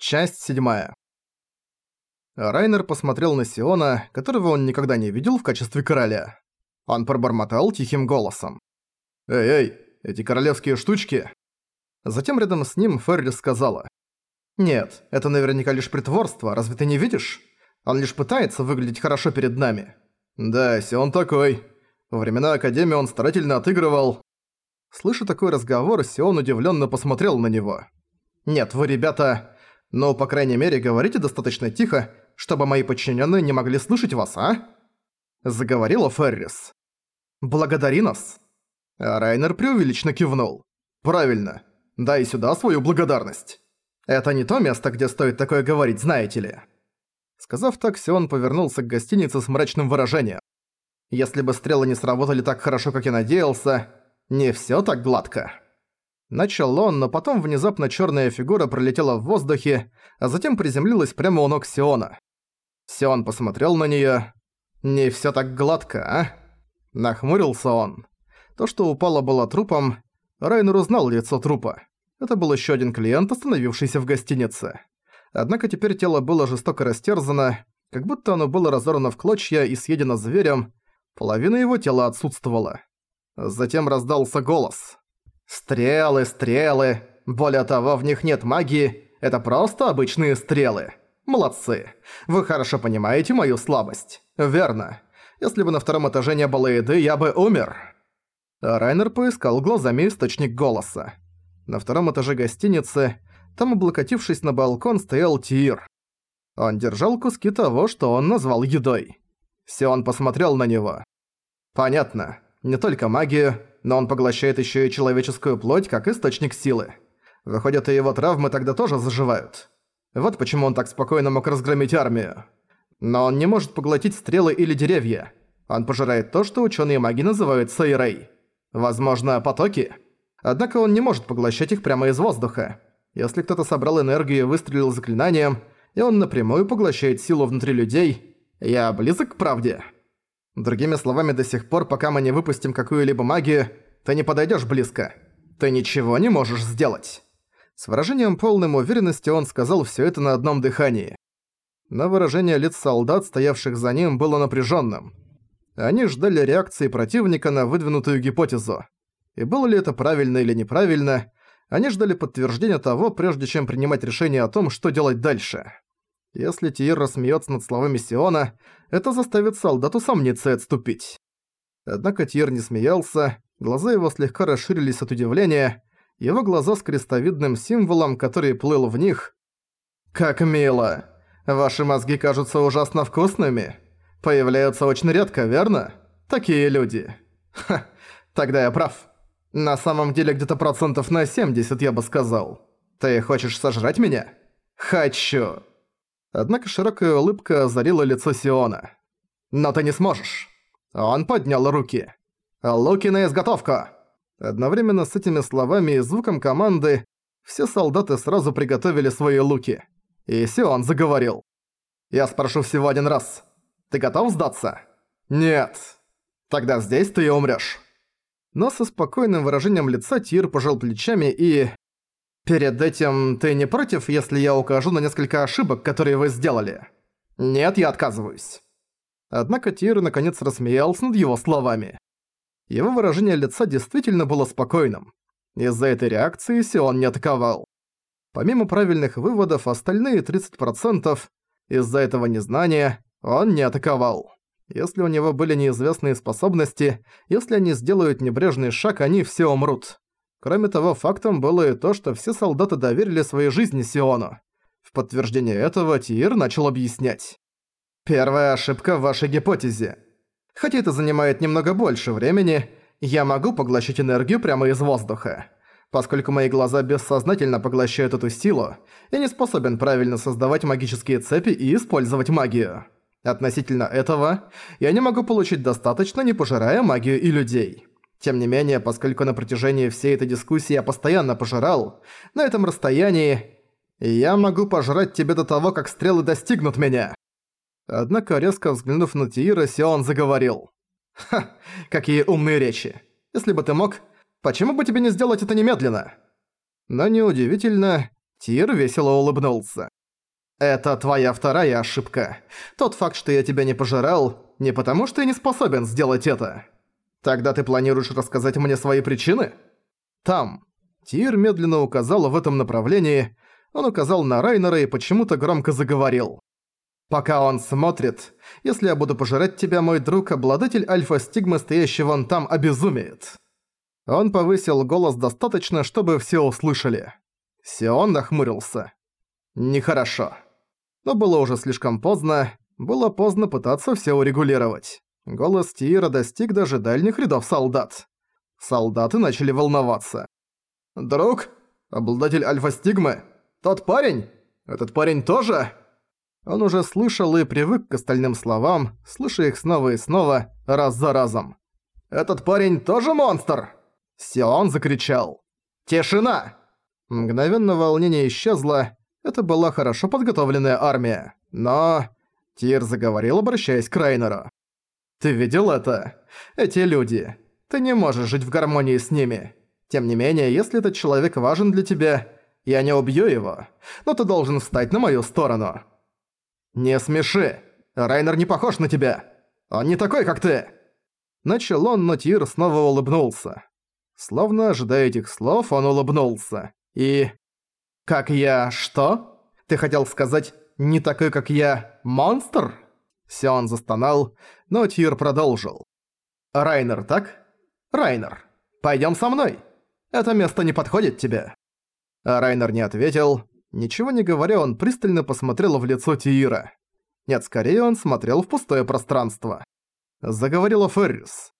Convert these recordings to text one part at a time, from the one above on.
Часть седьмая. Райнер посмотрел на Сиона, которого он никогда не видел в качестве короля. Он пробормотал тихим голосом. «Эй-эй, эти королевские штучки!» Затем рядом с ним Феррис сказала. «Нет, это наверняка лишь притворство, разве ты не видишь? Он лишь пытается выглядеть хорошо перед нами». «Да, Сион такой. Во времена Академии он старательно отыгрывал...» Слыша такой разговор, Сион удивленно посмотрел на него. «Нет, вы, ребята, но, по крайней мере, говорите достаточно тихо, чтобы мои подчиненные не могли слышать вас, а?» Заговорила Феррис. «Благодари нас!» а Райнер преувеличенно кивнул. «Правильно. Дай сюда свою благодарность. Это не то место, где стоит такое говорить, знаете ли». Сказав так, Сион повернулся к гостинице с мрачным выражением. «Если бы стрелы не сработали так хорошо, как я надеялся, не всё так гладко». Начал он, но потом внезапно черная фигура пролетела в воздухе, а затем приземлилась прямо у ног Сиона. Сион посмотрел на нее. «Не все так гладко, а?» Нахмурился он. То, что упало, было трупом. Райнер узнал лицо трупа. Это был еще один клиент, остановившийся в гостинице. Однако теперь тело было жестоко растерзано, как будто оно было разорвано в клочья и съедено зверем, половина его тела отсутствовала. Затем раздался голос. Стрелы, стрелы. Более того, в них нет магии. Это просто обычные стрелы. Молодцы. Вы хорошо понимаете мою слабость. Верно. Если бы на втором этаже не было еды, я бы умер. Райнер поискал глазами источник голоса. На втором этаже гостиницы, там облокотившись на балкон, стоял Тир. Он держал куски того, что он назвал едой. Сион посмотрел на него. Понятно. Не только магию, но он поглощает еще и человеческую плоть как источник силы. Выходит, и его травмы тогда тоже заживают. Вот почему он так спокойно мог разгромить армию. Но он не может поглотить стрелы или деревья. Он пожирает то, что ученые маги называют Сайрей. Возможно, потоки. Однако он не может поглощать их прямо из воздуха. Если кто-то собрал энергию и выстрелил заклинанием, и он напрямую поглощает силу внутри людей, я близок к правде. Другими словами, до сих пор, пока мы не выпустим какую-либо магию, ты не подойдёшь близко. Ты ничего не можешь сделать». С выражением полной уверенности он сказал всё это на одном дыхании. Но выражение лиц солдат, стоявших за ним, было напряжённым. Они ждали реакции противника на выдвинутую гипотезу. И было ли это правильно или неправильно, они ждали подтверждения того, прежде чем принимать решение о том, что делать дальше. Если Тиир рассмеется над словами Сиона, это заставит солдат усомниться и отступить. Однако Тиир не смеялся, глаза его слегка расширились от удивления, его глаза с крестовидным символом, который плыл в них. «Как мило! Ваши мозги кажутся ужасно вкусными. Появляются очень редко, верно? Такие люди. Ха, тогда я прав. На самом деле где-то процентов на 70, я бы сказал. Ты хочешь сожрать меня? Хочу!» Однако широкая улыбка озарила лицо Сиона. «Но ты не сможешь!» Он поднял руки. «Луки на изготовку!» Одновременно с этими словами и звуком команды все солдаты сразу приготовили свои луки. И Сион заговорил. «Я спрошу всего один раз. Ты готов сдаться?» «Нет». «Тогда здесь ты и умрёшь». Но со спокойным выражением лица Тир пожал плечами и... «Перед этим ты не против, если я укажу на несколько ошибок, которые вы сделали?» «Нет, я отказываюсь». Однако Тир наконец рассмеялся над его словами. Его выражение лица действительно было спокойным. Из-за этой реакции Сион не атаковал. Помимо правильных выводов, остальные 30% из-за этого незнания он не атаковал. Если у него были неизвестные способности, если они сделают небрежный шаг, они все умрут. Кроме того, фактом было и то, что все солдаты доверили своей жизни Сиону. В подтверждение этого Тиир начал объяснять. Первая ошибка в вашей гипотезе. Хотя это занимает немного больше времени, я могу поглощать энергию прямо из воздуха. Поскольку мои глаза бессознательно поглощают эту силу, я не способен правильно создавать магические цепи и использовать магию. Относительно этого, я не могу получить достаточно, не пожирая магию и людей. Тем не менее, поскольку на протяжении всей этой дискуссии я постоянно пожирал, на этом расстоянии я могу пожрать тебя до того, как стрелы достигнут меня. Однако, резко взглянув на Тиира, Сион заговорил. «Ха, какие умные речи. Если бы ты мог, почему бы тебе не сделать это немедленно?» Но неудивительно, Тир весело улыбнулся. «Это твоя вторая ошибка. Тот факт, что я тебя не пожирал, не потому что я не способен сделать это. Тогда ты планируешь рассказать мне свои причины?» «Там». Тир медленно указал в этом направлении, он указал на Райнера и почему-то громко заговорил. «Пока он смотрит, если я буду пожирать тебя, мой друг, обладатель альфа-стигмы, стоящий вон там, обезумеет». Он повысил голос достаточно, чтобы все услышали. Сион нахмурился. «Нехорошо». Но было уже слишком поздно, было поздно пытаться все урегулировать. Голос Тиира достиг даже дальних рядов солдат. Солдаты начали волноваться. «Друг? Обладатель альфа-стигмы? Тот парень? Этот парень тоже?» Он уже слышал и привык к остальным словам, слыша их снова и снова, раз за разом. «Этот парень тоже монстр?» Сион закричал. «Тишина!» Мгновенно волнение исчезло, это была хорошо подготовленная армия. Но... Тир заговорил, обращаясь к Райнеру. «Ты видел это? Эти люди. Ты не можешь жить в гармонии с ними. Тем не менее, если этот человек важен для тебя, я не убью его, но ты должен встать на мою сторону». «Не смеши! Райнер не похож на тебя! Он не такой, как ты!» Начал он, но Тир снова улыбнулся. Словно ожидая этих слов, он улыбнулся. И... «Как я... что? Ты хотел сказать, не такой, как я, монстр?» Сион застонал, но Тир продолжил. «Райнер, так? Райнер, пойдем со мной. Это место не подходит тебе». А Райнер не ответил. Ничего не говоря, он пристально посмотрел в лицо Тиира. Нет, скорее он смотрел в пустое пространство. Заговорила Феррис.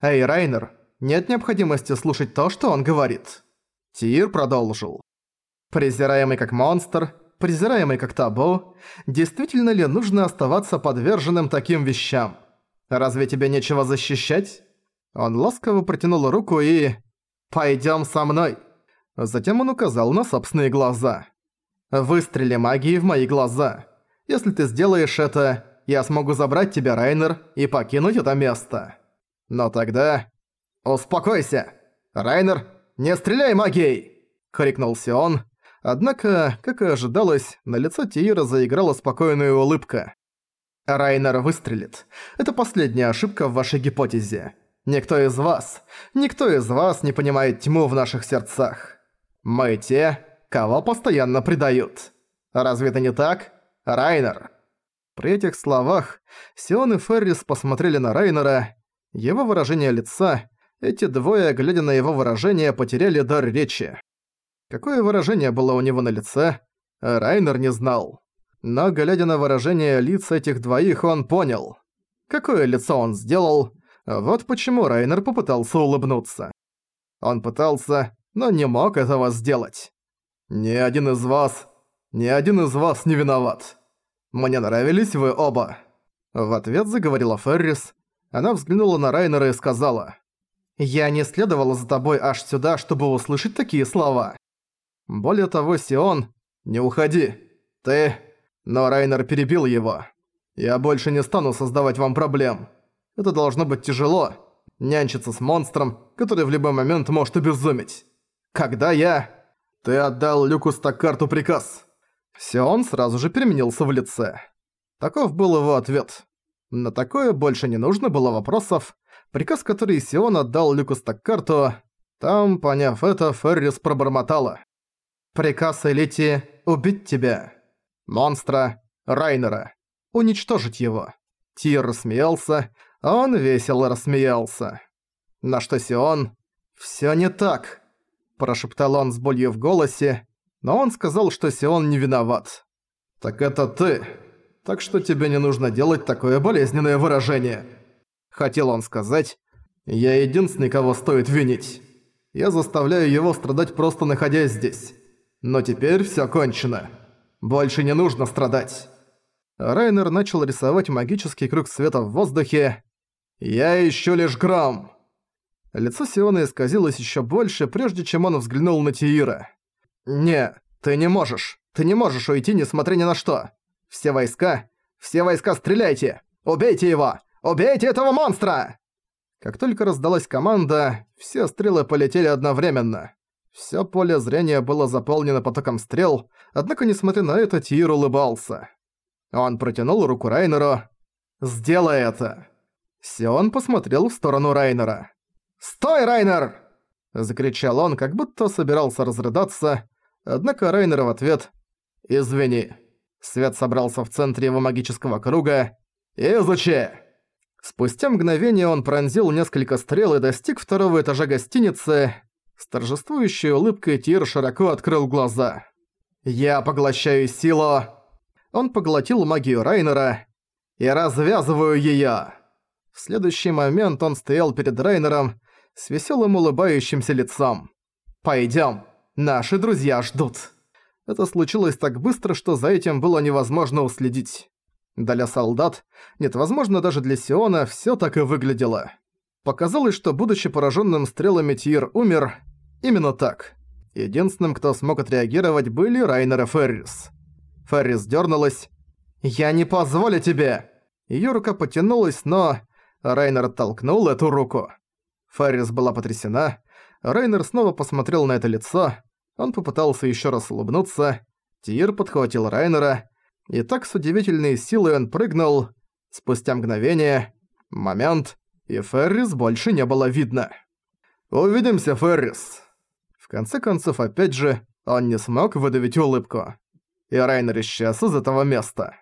«Эй, Райнер, нет необходимости слушать то, что он говорит». Тир продолжил. Презираемый как монстр, презираемый как табу, действительно ли нужно оставаться подверженным таким вещам? Разве тебе нечего защищать? Он ласково протянул руку и... «Пойдём со мной!» Затем он указал на собственные глаза. «Выстрели магии в мои глаза. Если ты сделаешь это, я смогу забрать тебя, Райнер, и покинуть это место. Но тогда... Успокойся! Райнер, не стреляй магией!» — крикнул Сион, Однако, как и ожидалось, на лицо Тиира заиграла спокойная улыбка. «Райнер выстрелит. Это последняя ошибка в вашей гипотезе. Никто из вас, никто из вас не понимает тьму в наших сердцах. Мы те, кого постоянно предают. Разве это не так, Райнер?» При этих словах Сион и Феррис посмотрели на Райнера. Его выражение лица, эти двое, глядя на его выражение, потеряли дар речи. Какое выражение было у него на лице, Райнер не знал. Но, глядя на выражение лиц этих двоих, он понял. Какое лицо он сделал, вот почему Райнер попытался улыбнуться. Он пытался, но не мог этого сделать. «Ни один из вас, ни один из вас не виноват. Мне нравились вы оба». В ответ заговорила Феррис. Она взглянула на Райнера и сказала. «Я не следовала за тобой аж сюда, чтобы услышать такие слова. Более того, Сион... «Не уходи! Ты...» Но Райнер перебил его. «Я больше не стану создавать вам проблем. Это должно быть тяжело. Нянчиться с монстром, который в любой момент может обезумить. Когда я...» «Ты отдал Люку Стаккарту приказ». Сион сразу же переменился в лице. Таков был его ответ. На такое больше не нужно было вопросов. Приказ, который Сион отдал Люку Стаккарту... Там, поняв это, Феррис пробормотала. Приказ Элите убить тебя. Монстра Райнера. Уничтожить его. Тир рассмеялся, а он весело рассмеялся. На что Сион... «Всё не так», – прошептал он с болью в голосе, но он сказал, что Сион не виноват. «Так это ты. Так что тебе не нужно делать такое болезненное выражение». Хотел он сказать, «Я единственный, кого стоит винить. Я заставляю его страдать просто находясь здесь. Но теперь всё кончено. Больше не нужно страдать. Райнер начал рисовать магический круг света в воздухе. «Я ищу лишь грамм!» Лицо Сиона исказилось ещё больше, прежде чем он взглянул на Тиира. «Не, ты не можешь. Ты не можешь уйти, несмотря ни на что. Все войска, все войска стреляйте! Убейте его! Убейте этого монстра!» Как только раздалась команда, все стрелы полетели одновременно. Всё поле зрения было заполнено потоком стрел, однако, несмотря на это, Тир улыбался. Он протянул руку Райнеру. «Сделай это!» Сион посмотрел в сторону Райнера. «Стой, Райнер!» Закричал он, как будто собирался разрыдаться, однако Райнер в ответ «Извини». Свет собрался в центре его магического круга. «Изучи!» Спустя мгновение он пронзил несколько стрел и достиг второго этажа гостиницы. С торжествующей улыбкой Тир широко открыл глаза. «Я поглощаю силу!» Он поглотил магию Райнера и развязываю её. В следующий момент он стоял перед Райнером с веселым улыбающимся лицом. «Пойдём, наши друзья ждут». Это случилось так быстро, что за этим было невозможно уследить. Для солдат, нет, возможно, даже для Сиона, всё так и выглядело. Показалось, что, будучи поражённым стрелами, Тир умер. Именно так. Единственным, кто смог отреагировать, были Райнер и Феррис. Феррис дёрнулась. «Я не позволю тебе!» Её рука потянулась, но... Райнер оттолкнул эту руку. Феррис была потрясена. Райнер снова посмотрел на это лицо. Он попытался ещё раз улыбнуться. Тир подхватил Райнера. И так с удивительной силой он прыгнул. Спустя мгновение... Момент. И Феррис больше не было видно. «Увидимся, Феррис!» Конце концов, опять же, он не смог выдавить улыбку. И Райнер исчез из этого места.